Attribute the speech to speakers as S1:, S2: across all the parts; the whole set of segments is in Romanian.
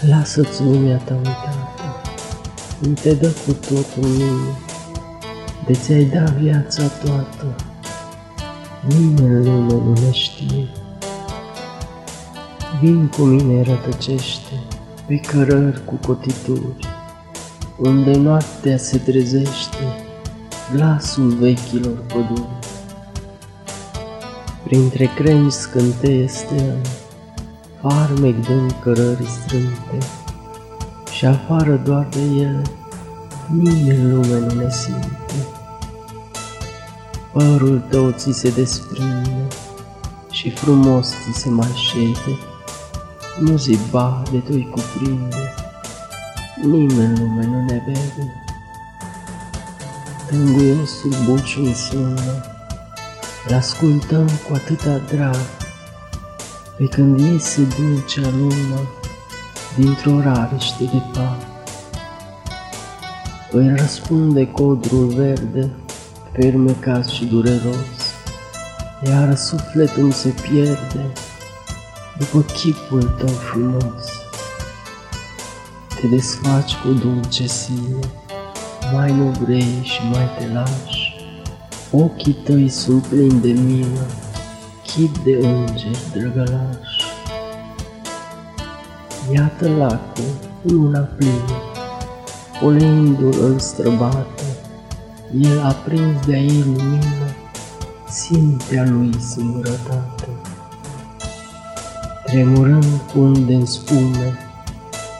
S1: Lasă-ți lumea ta uitată, nu te dă cu totul mine, de ți-ai dat viața toată, nimeni în lume nu ne știe. Vin cu mine rătăcește pe cărări cu cotituri, unde noaptea se trezește glasul vechilor păduri. Printre creni scânteie stelă, farmec dând cărări strânte, și afară doar de ele, nimeni în lume nu ne simte. Părul tău ți se desprinde și frumos ți se mai șede, nu zi ba de tu cuprinde, nimeni în lume nu ne vede. Tânguiesul buciul sună, l-ascultăm cu atâta drag, pe când iese dulcea lună dintr-o rariște de pac. Îi răspunde codrul verde, fermecat și dureros, iar sufletul se pierde după chipul tău frumos. Te desfaci cu dulce sine, mai nu vrei și mai te lași, ochii tăi sunt plini de milă, chip de îngeri drăgălași. Iată lacul, luna plină, poleindu-l îl străbate, el aprins de ei lumină, simte a lui singurătate. Tremurând cu unde spume,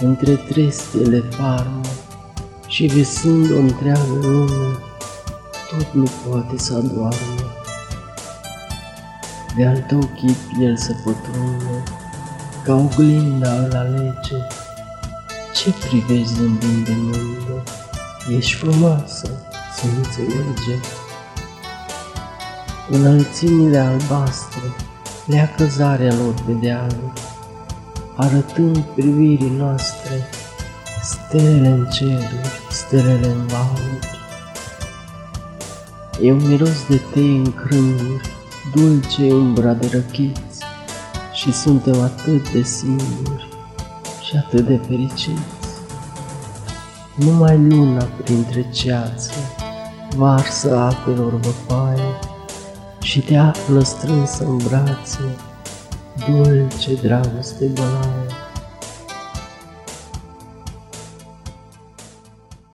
S1: între trestele farmă, și visând o întreagă lume, tot nu poate să adormă. De-al tău chip el se pătrunde, ca oglinda îl alege. Ce privești zâmbind de mândă? Ești frumoasă, să înțelege. Înălțimile albastre, leacă zarea lor pe dealuri, arătând privirii noastre Stelele în ceruri, stelele în valuri. E un miros de tei în crânguri, dulce umbra de răchiți, și suntem atât de singuri și atât de fericiți. Numai luna printre ceață varsă apelor văpaie și te află strânsă în brațe, dulce dragoste bălaie.